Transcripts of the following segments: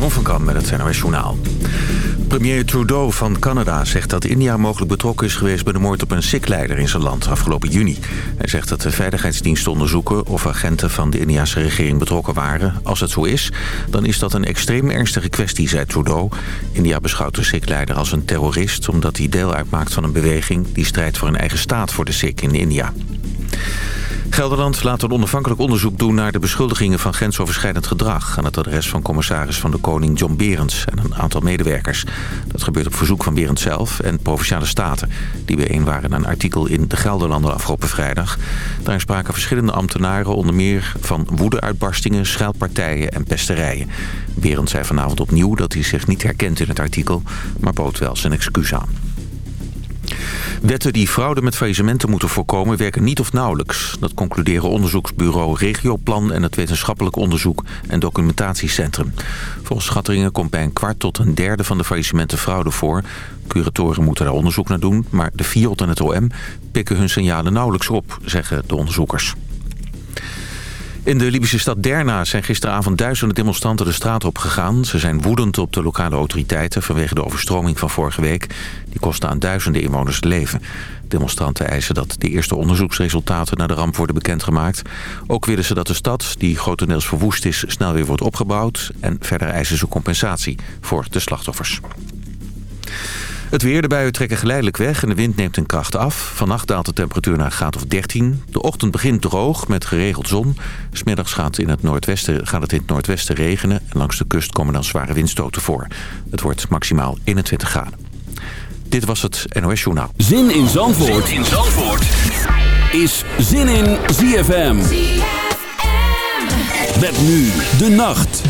Jeroen van met het NOS Journaal. Premier Trudeau van Canada zegt dat India mogelijk betrokken is geweest... bij de moord op een Sikh-leider in zijn land afgelopen juni. Hij zegt dat de veiligheidsdiensten onderzoeken... of agenten van de Indiase regering betrokken waren. Als het zo is, dan is dat een extreem ernstige kwestie, zei Trudeau. India beschouwt de Sikh-leider als een terrorist... omdat hij deel uitmaakt van een beweging... die strijdt voor een eigen staat voor de Sikh in India. Gelderland laat een onafhankelijk onderzoek doen naar de beschuldigingen van grensoverschrijdend gedrag... aan het adres van commissaris van de Koning John Berends en een aantal medewerkers. Dat gebeurt op verzoek van Berends zelf en Provinciale Staten... die bijeen waren een artikel in De Gelderlander afgelopen vrijdag. Daarin spraken verschillende ambtenaren onder meer van woedeuitbarstingen, scheldpartijen en pesterijen. Berends zei vanavond opnieuw dat hij zich niet herkent in het artikel... maar bood wel zijn excuus aan. Wetten die fraude met faillissementen moeten voorkomen werken niet of nauwelijks. Dat concluderen onderzoeksbureau Regioplan en het Wetenschappelijk Onderzoek en Documentatiecentrum. Volgens schattingen komt bij een kwart tot een derde van de faillissementen fraude voor. Curatoren moeten daar onderzoek naar doen, maar de FIOD en het OM pikken hun signalen nauwelijks op, zeggen de onderzoekers. In de Libische stad Derna zijn gisteravond duizenden demonstranten de straat op gegaan. Ze zijn woedend op de lokale autoriteiten vanwege de overstroming van vorige week. Die kostte aan duizenden inwoners het leven. Demonstranten eisen dat de eerste onderzoeksresultaten naar de ramp worden bekendgemaakt. Ook willen ze dat de stad, die grotendeels verwoest is, snel weer wordt opgebouwd. En verder eisen ze compensatie voor de slachtoffers. Het weer, de buien trekken geleidelijk weg en de wind neemt in kracht af. Vannacht daalt de temperatuur naar een graad of 13. De ochtend begint droog met geregeld zon. Smiddags gaat, in het noordwesten, gaat het in het noordwesten regenen. En langs de kust komen dan zware windstoten voor. Het wordt maximaal 21 graden. Dit was het NOS Journaal. Zin in Zandvoort, zin in Zandvoort. is Zin in ZFM. ZFM. Met nu de nacht.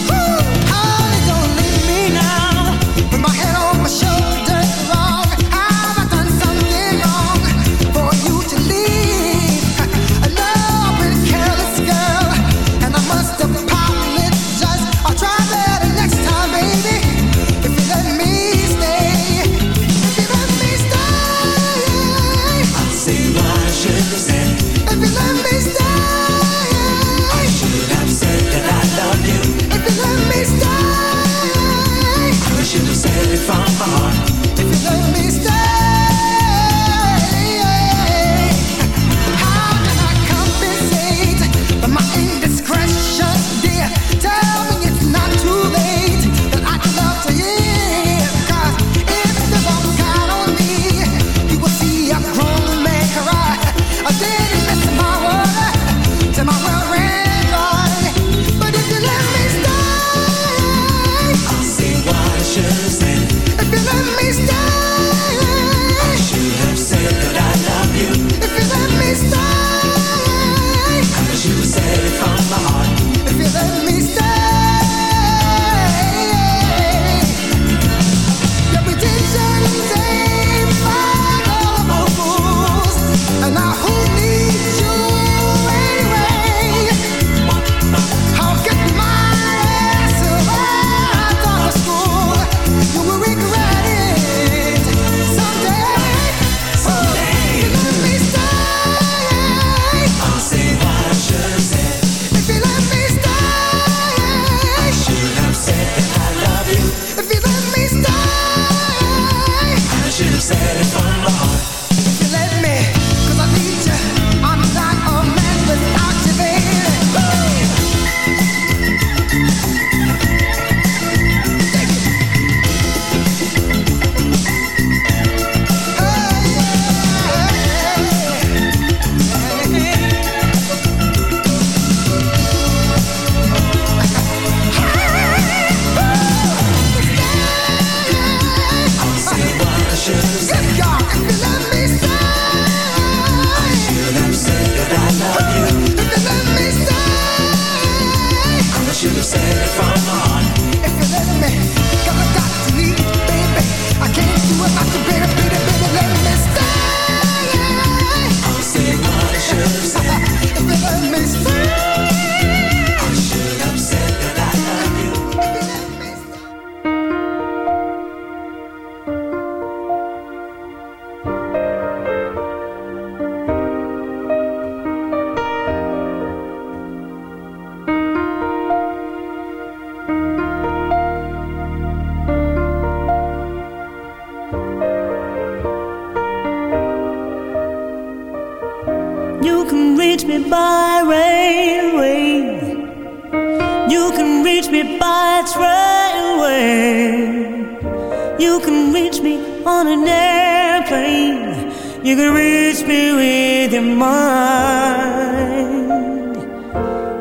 Can reach me on an airplane. You can reach me with your mind.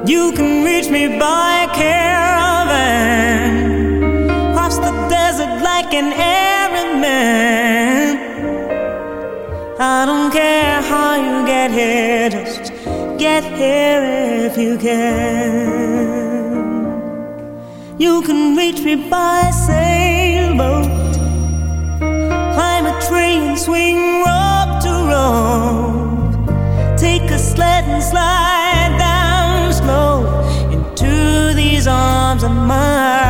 You can reach me by caravan. Cross the desert like an errand man. I don't care how you get here, just get here if you can. You can reach me by sailboat, swing rope to rope, take a sled and slide down slow into these arms of mine.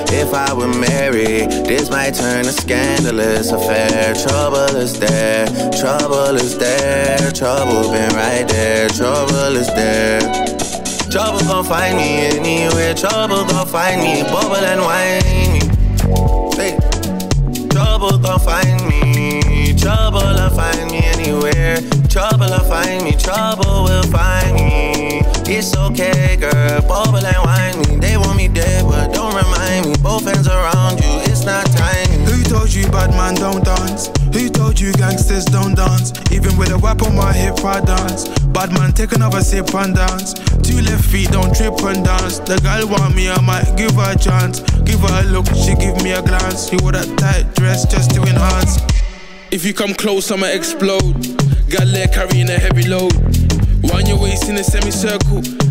If I were married, this might turn a scandalous affair. Trouble is there, trouble is there, trouble been right there, trouble is there. Trouble gon' find me anywhere, trouble gon' find me, bubble and whiny. Hey. Trouble gon' find me, trouble'll find me anywhere. Trouble'll find me, trouble will find me. It's okay, girl, bubble and whine me. They want me dead, but don't remind me. Both hands around you, it's not time. Who told you bad man don't dance? Who told you gangsters don't dance? Even with a whip on my hip, I dance. Bad man, take another sip and dance. Two left feet, don't trip and dance. The girl want me, I might give her a chance. Give her a look, she give me a glance. She wore that tight dress just to enhance. If you come close, I'ma explode. Got leg carrying a heavy load. Wind your waist in a semicircle.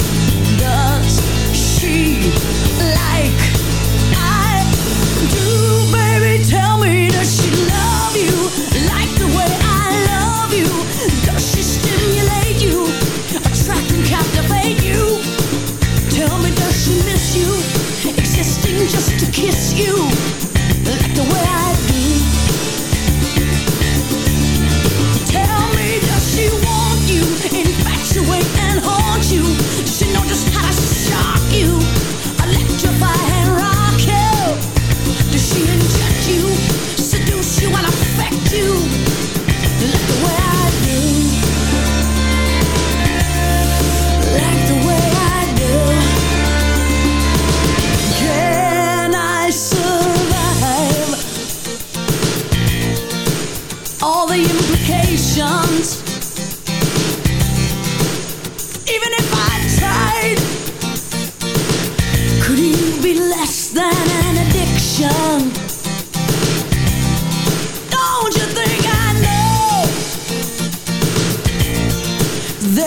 Kiss you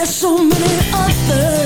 There's so many others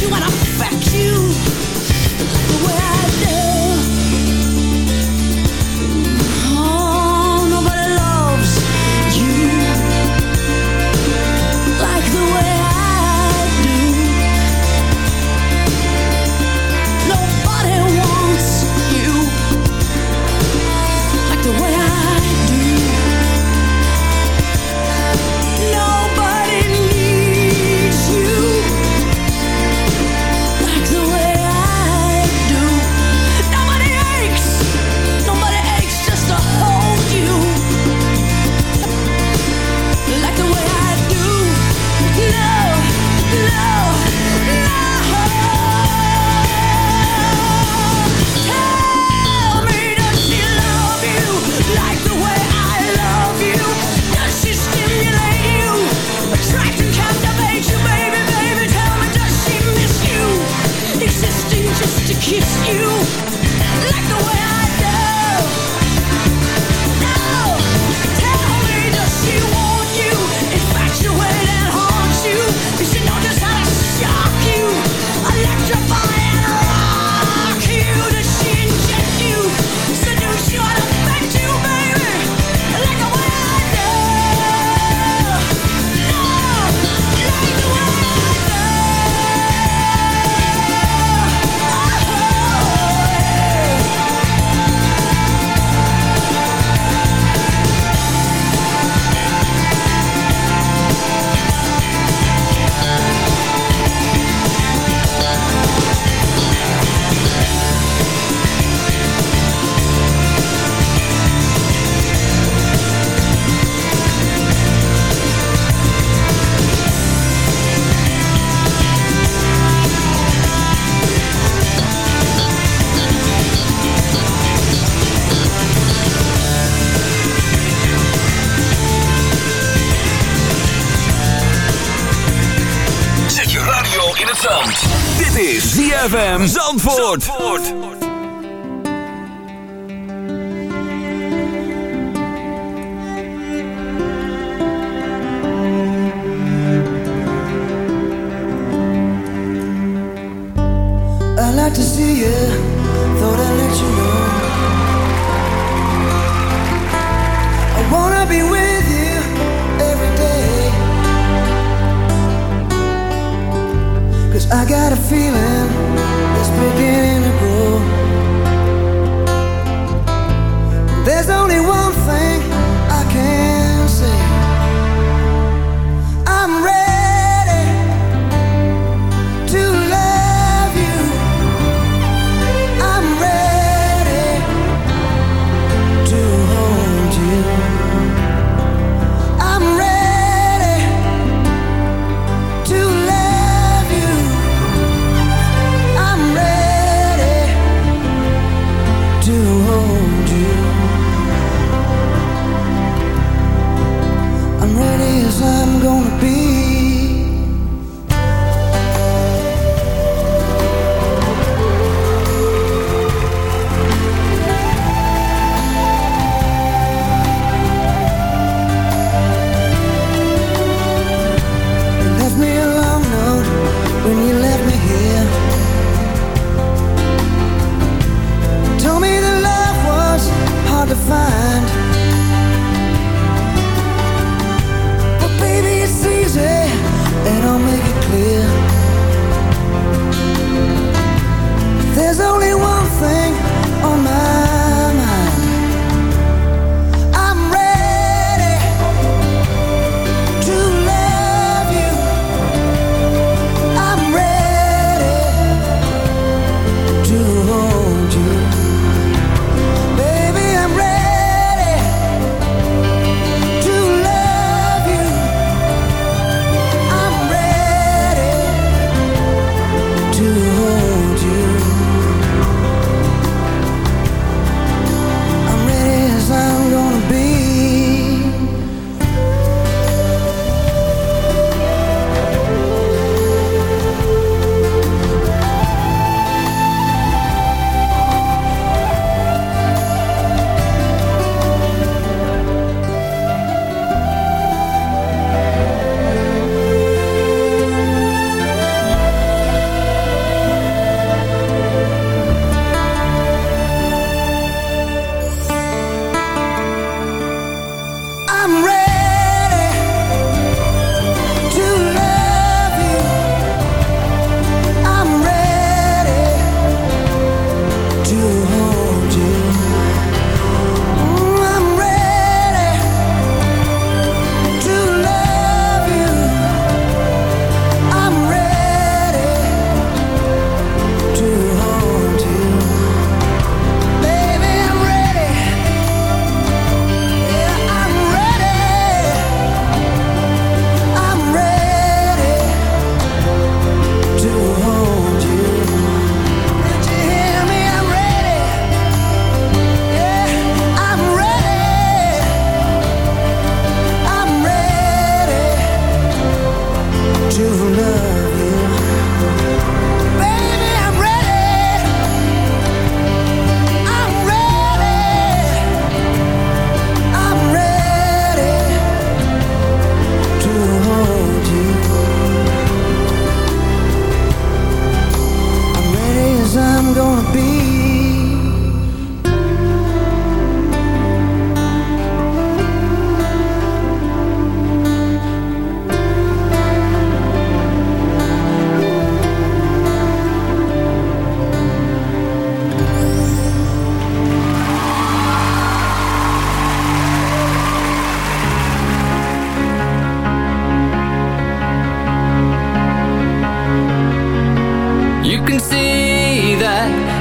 you and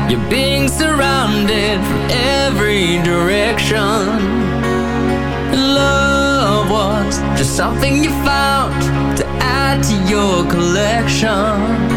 You're being surrounded from every direction. Love was just something you found to add to your collection.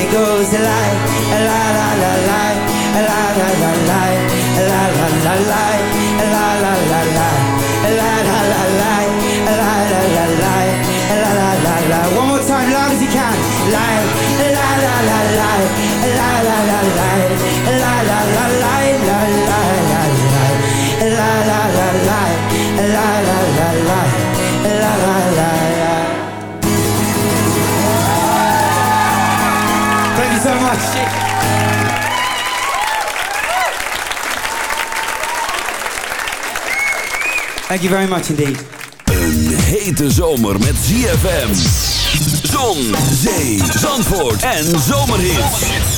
it goes a lie, a la la la lie, a la la la a la la la. Thank you very much indeed. Een hete zomer met ZFM. Zon, zee, zandvoort en zomerhit.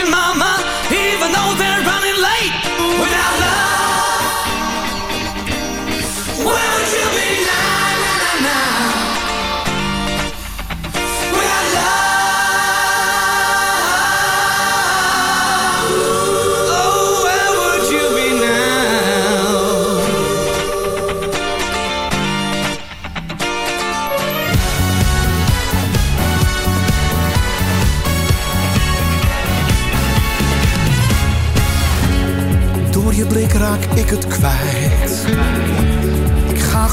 your mama.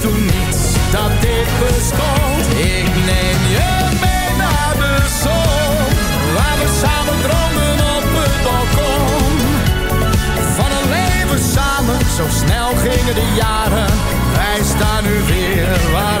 toen niet dat dit bestond. Ik neem je mee naar de zon. Waar we samen droomden op het balkon. Van een leven samen, zo snel gingen de jaren. Wij staan nu weer waar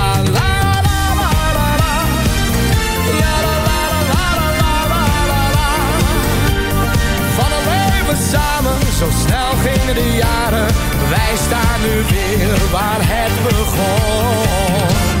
gingen de jaren. Wij staan nu weer waar het begon.